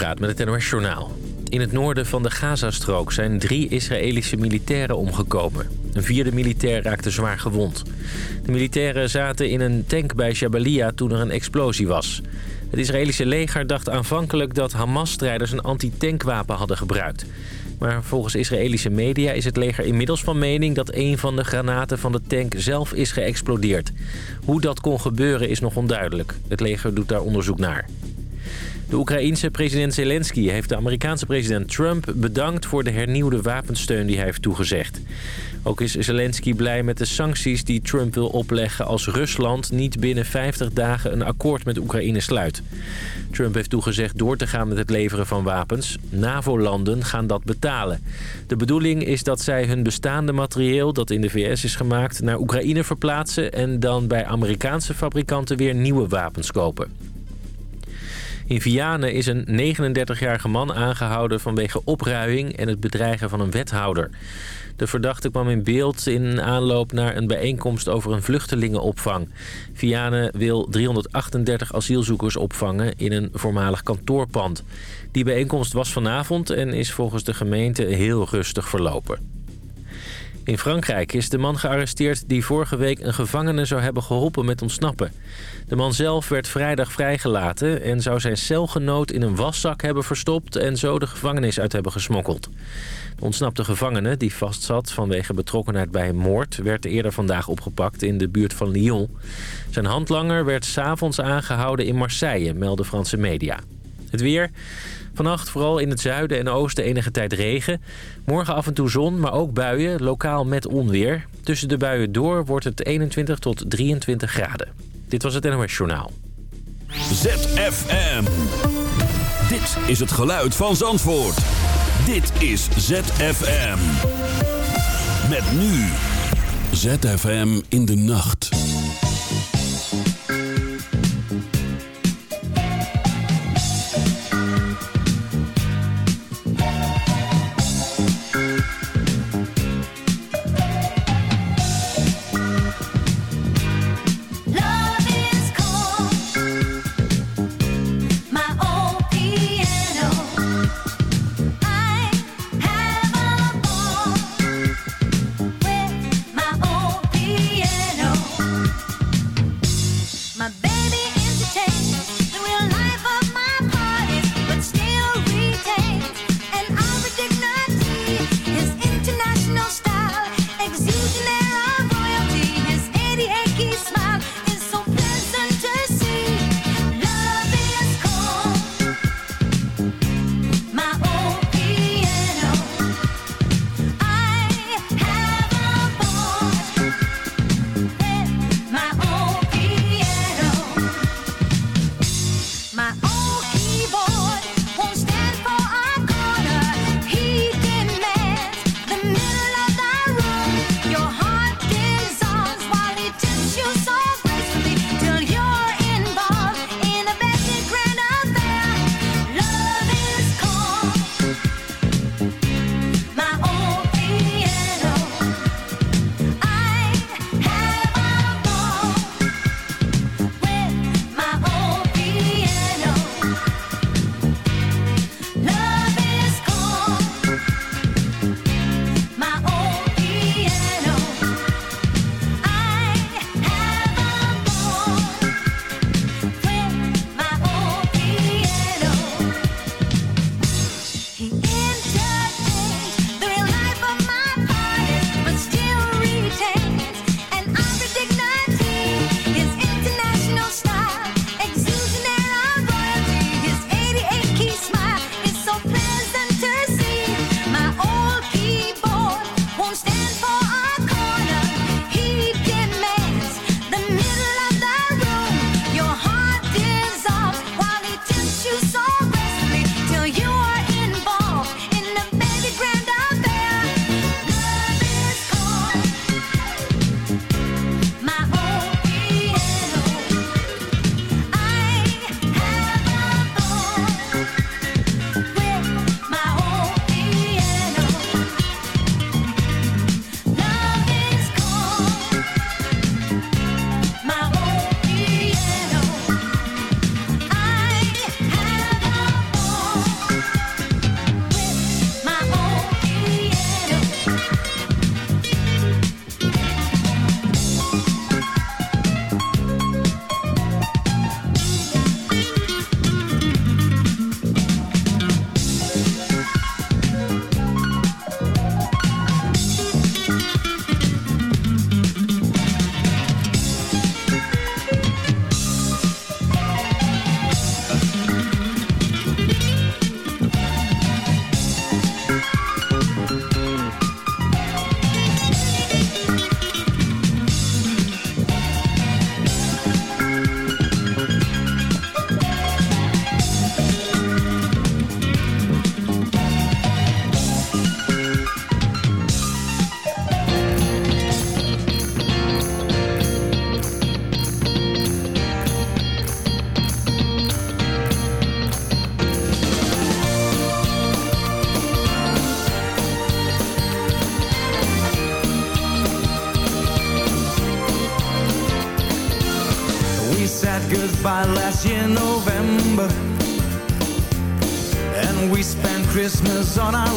Gaat met het NOS Journaal. In het noorden van de Gazastrook zijn drie Israëlische militairen omgekomen. Een vierde militair raakte zwaar gewond. De militairen zaten in een tank bij Jabalia toen er een explosie was. Het Israëlische leger dacht aanvankelijk dat Hamas-strijders een anti-tankwapen hadden gebruikt. Maar volgens Israëlische media is het leger inmiddels van mening... dat een van de granaten van de tank zelf is geëxplodeerd. Hoe dat kon gebeuren is nog onduidelijk. Het leger doet daar onderzoek naar. De Oekraïense president Zelensky heeft de Amerikaanse president Trump bedankt voor de hernieuwde wapensteun die hij heeft toegezegd. Ook is Zelensky blij met de sancties die Trump wil opleggen als Rusland niet binnen 50 dagen een akkoord met Oekraïne sluit. Trump heeft toegezegd door te gaan met het leveren van wapens. NAVO-landen gaan dat betalen. De bedoeling is dat zij hun bestaande materieel dat in de VS is gemaakt naar Oekraïne verplaatsen en dan bij Amerikaanse fabrikanten weer nieuwe wapens kopen. In Vianen is een 39-jarige man aangehouden vanwege opruiing en het bedreigen van een wethouder. De verdachte kwam in beeld in aanloop naar een bijeenkomst over een vluchtelingenopvang. Vianen wil 338 asielzoekers opvangen in een voormalig kantoorpand. Die bijeenkomst was vanavond en is volgens de gemeente heel rustig verlopen. In Frankrijk is de man gearresteerd die vorige week een gevangene zou hebben geholpen met ontsnappen. De man zelf werd vrijdag vrijgelaten en zou zijn celgenoot in een waszak hebben verstopt en zo de gevangenis uit hebben gesmokkeld. De ontsnapte gevangene, die vastzat vanwege betrokkenheid bij een moord, werd eerder vandaag opgepakt in de buurt van Lyon. Zijn handlanger werd s'avonds aangehouden in Marseille, melden Franse media. Het weer. Vannacht vooral in het zuiden en oosten enige tijd regen. Morgen af en toe zon, maar ook buien, lokaal met onweer. Tussen de buien door wordt het 21 tot 23 graden. Dit was het NOS Journaal. ZFM. Dit is het geluid van Zandvoort. Dit is ZFM. Met nu. ZFM in de nacht. sun I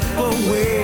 slip away.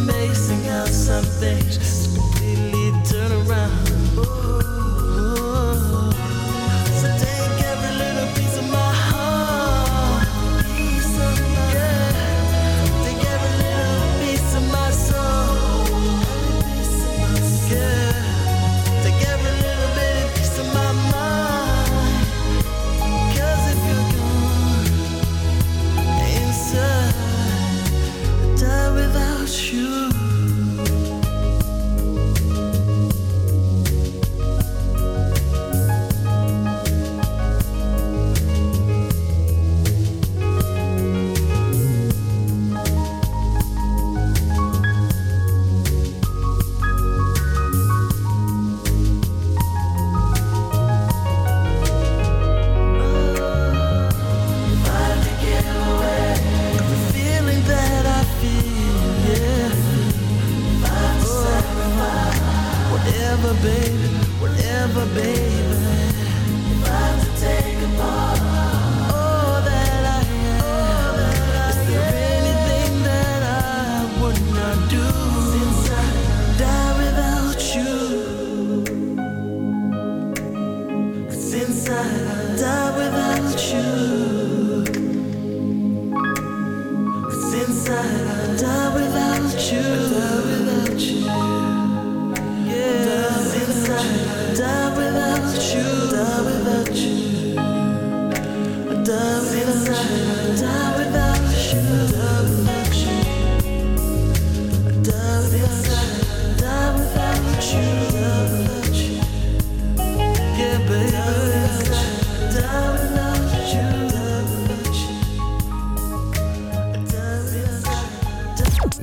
amazing how some things completely turn around. Ooh.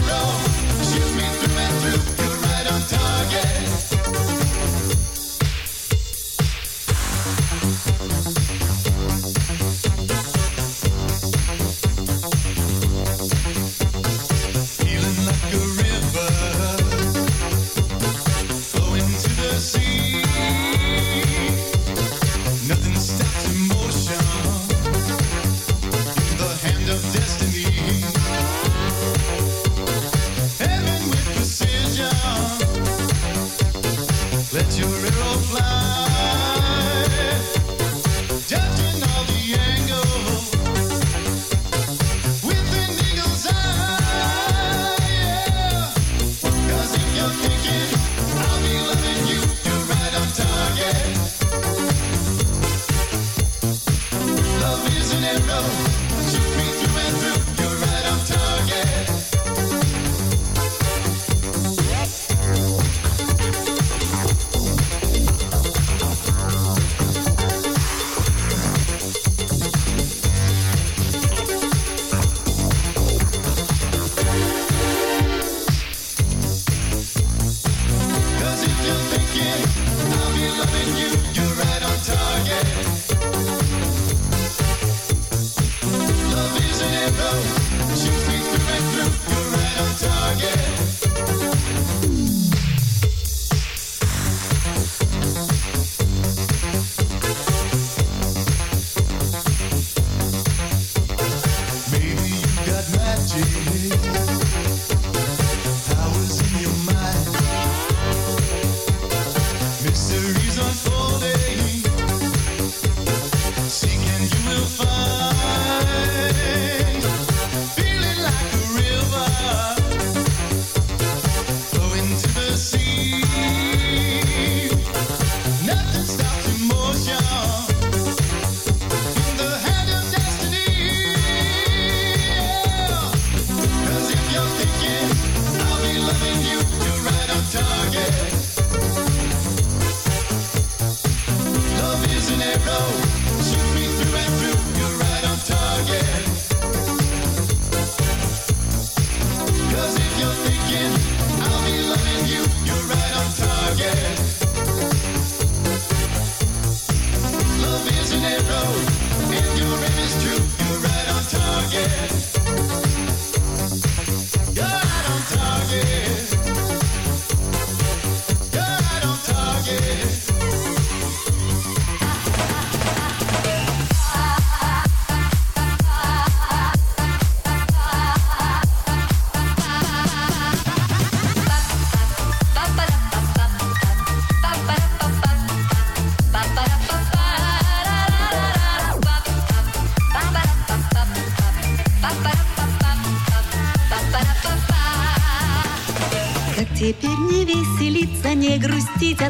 narrow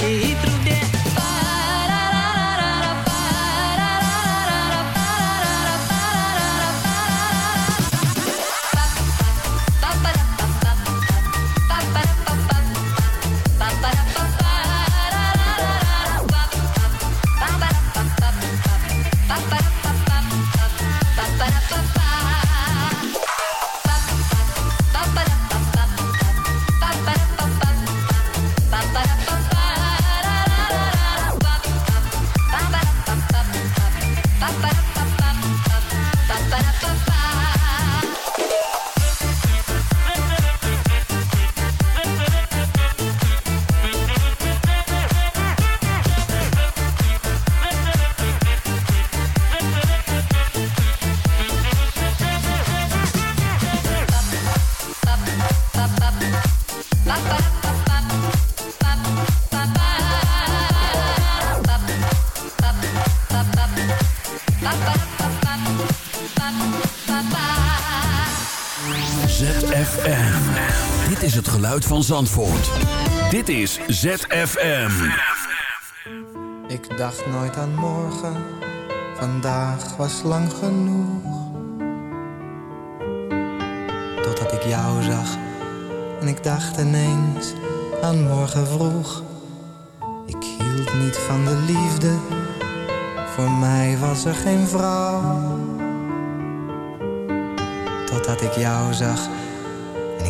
see. Is het geluid van Zandvoort. Dit is ZFM. Ik dacht nooit aan morgen, vandaag was lang genoeg. Totdat ik jou zag en ik dacht ineens aan morgen vroeg. Ik hield niet van de liefde, voor mij was er geen vrouw. Totdat ik jou zag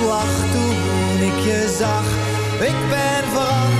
Slag toen ik je zag. Ik ben veranderd,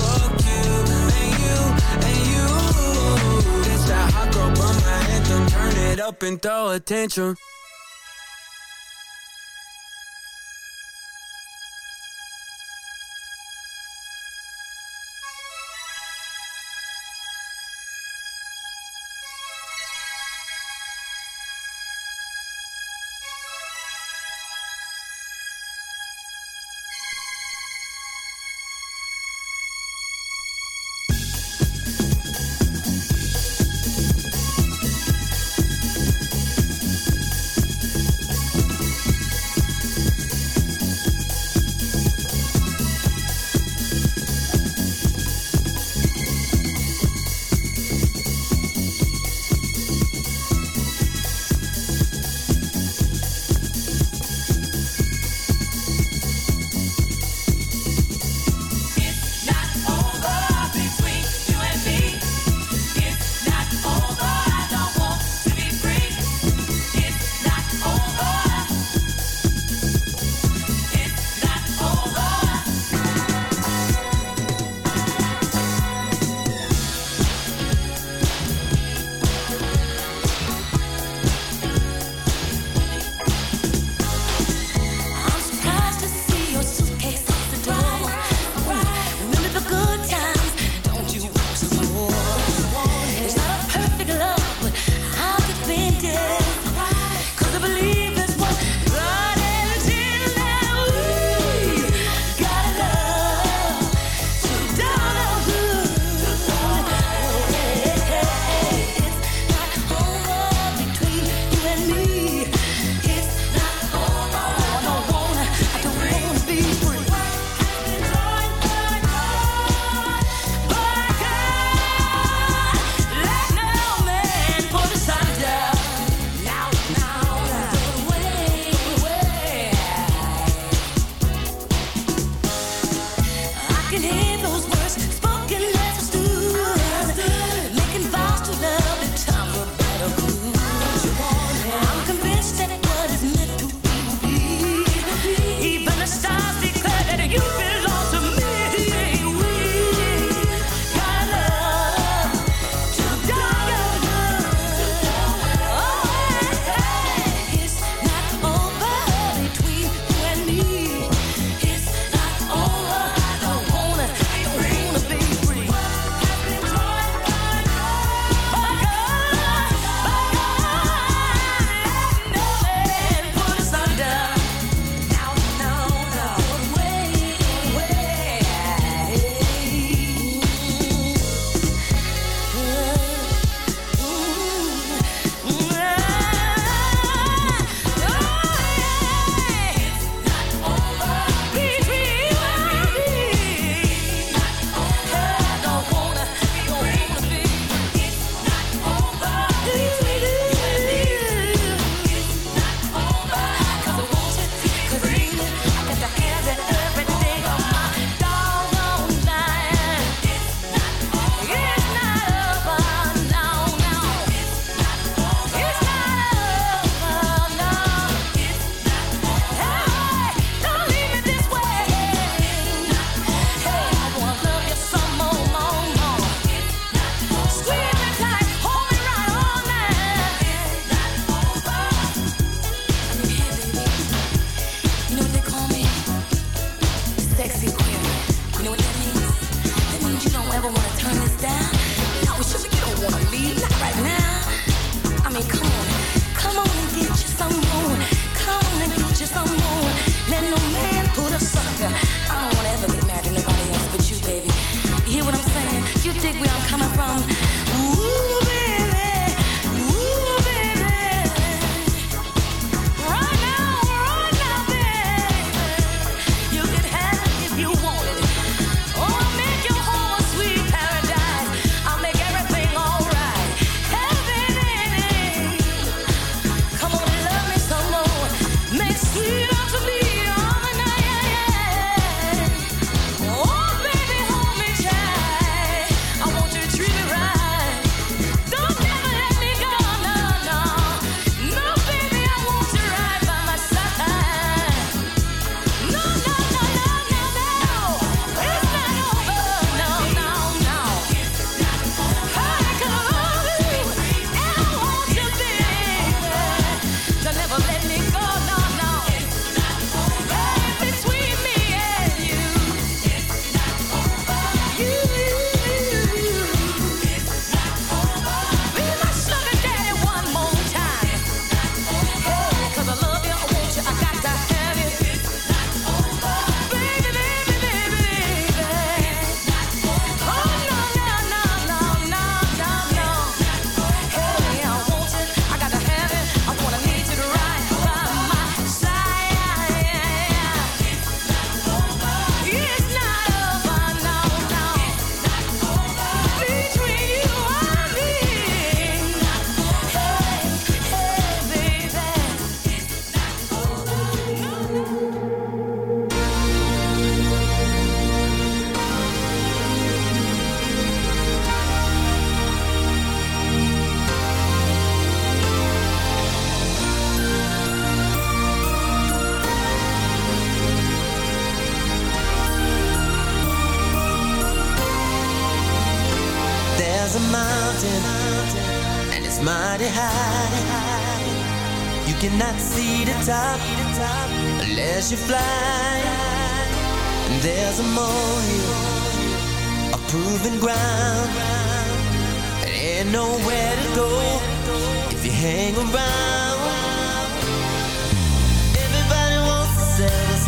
tantrum, turn it up and throw a tantrum.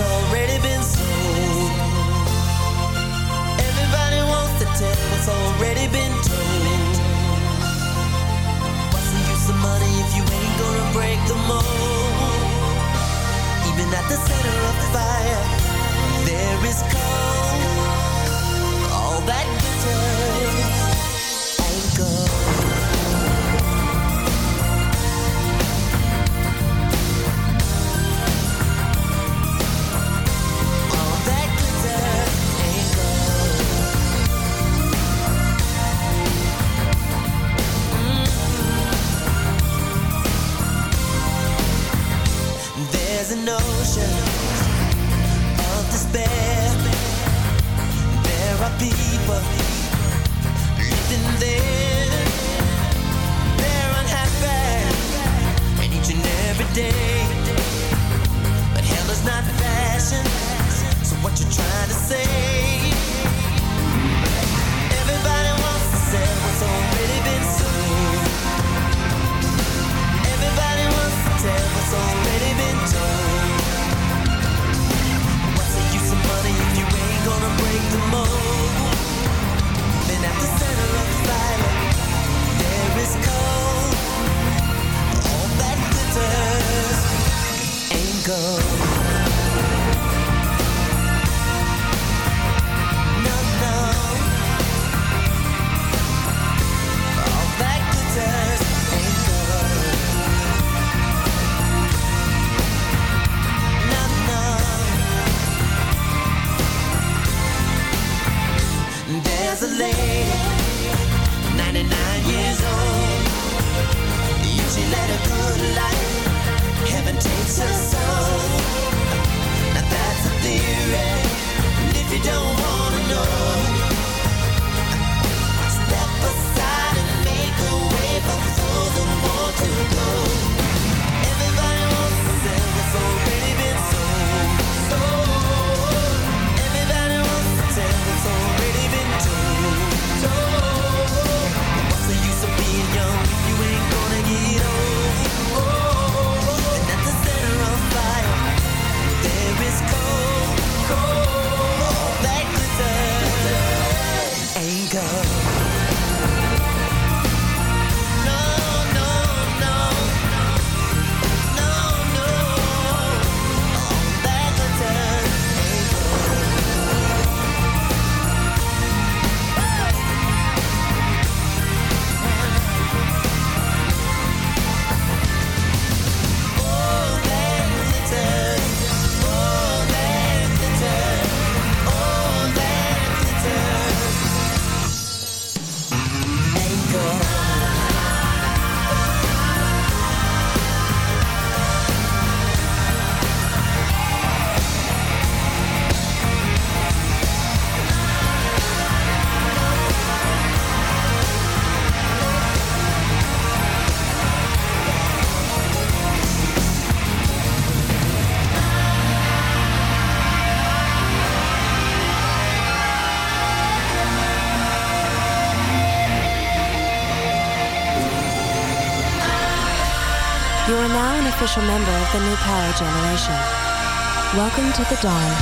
Already been special member of the new power generation. Welcome to the dawn.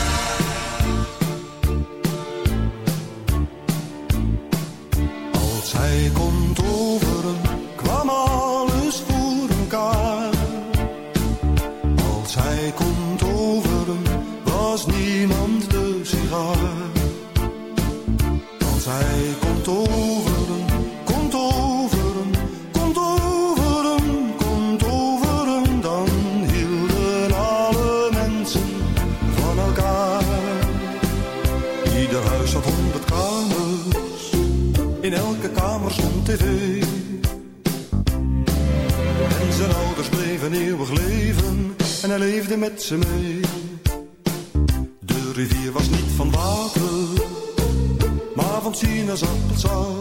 Als hij komt overen, kwam alles voor elkaar. Als hij komt overen, was niemand de sigaar. Als hij komt met ze mee. De rivier was niet van water, maar van sinaasappelsap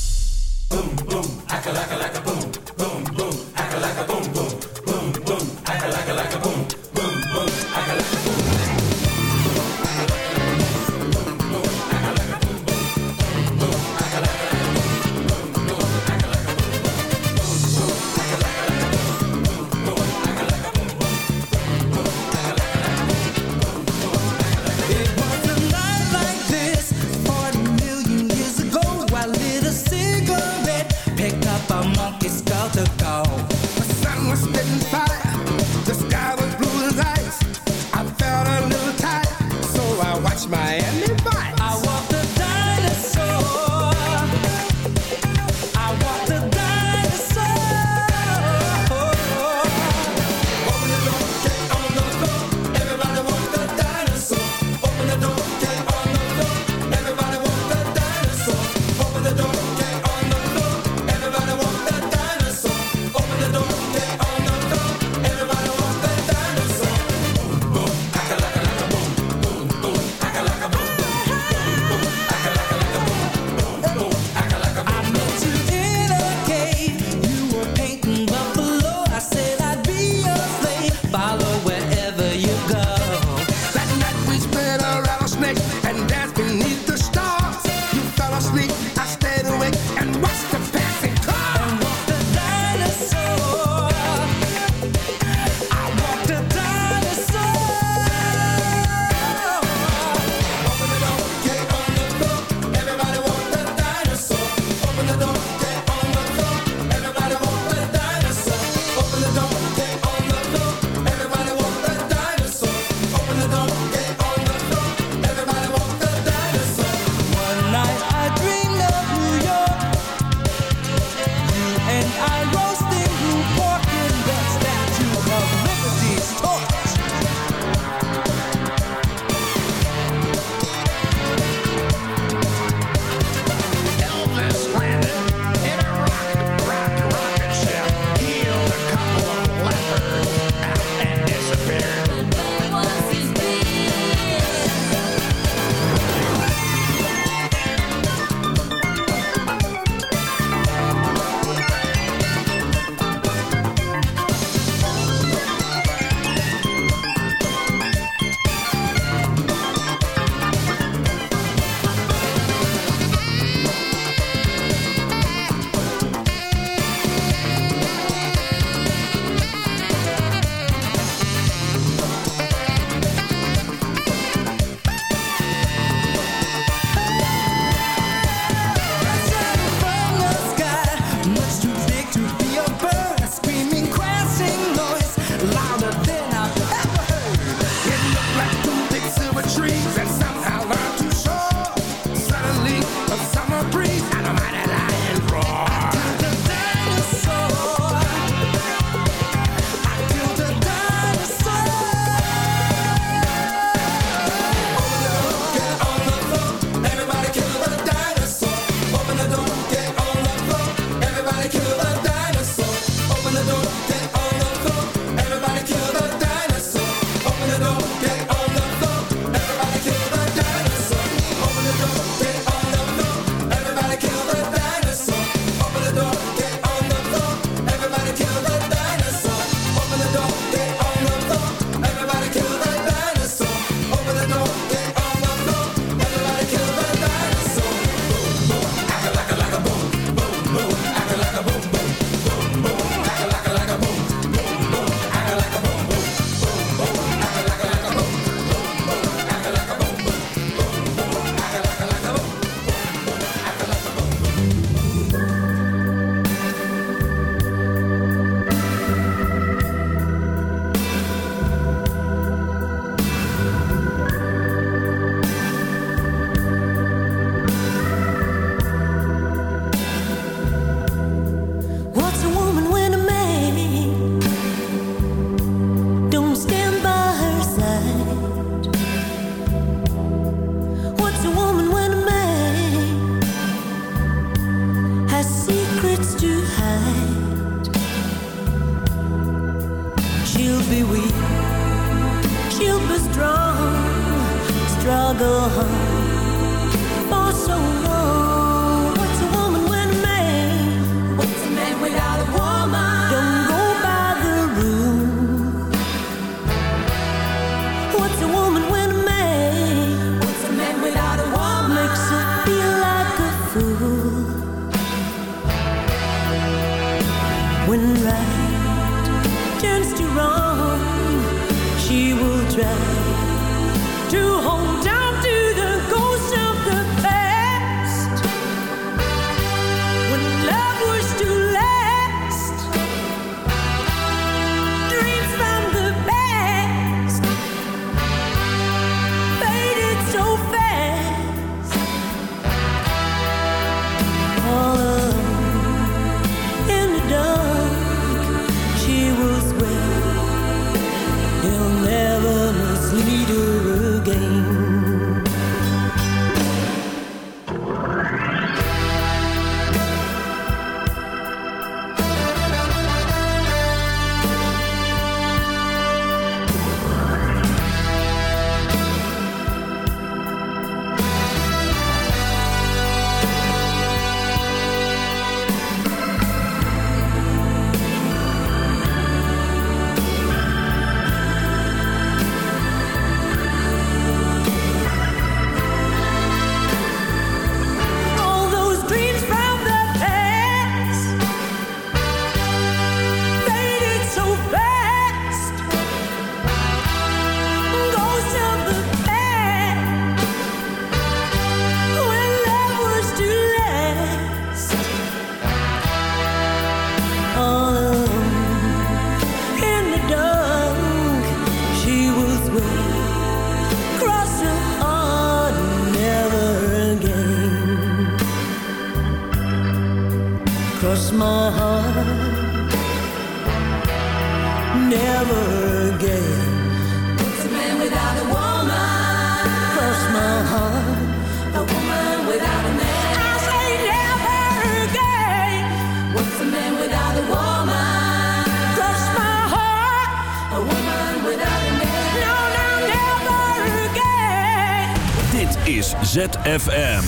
ZFM.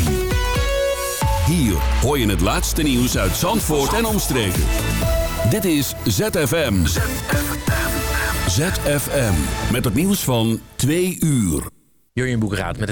Hier hoor je het laatste nieuws uit Zandvoort en omstreken. Dit is ZFM. ZFM. Met het nieuws van 2 uur. Jurjen Boekraat met het